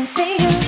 and see you.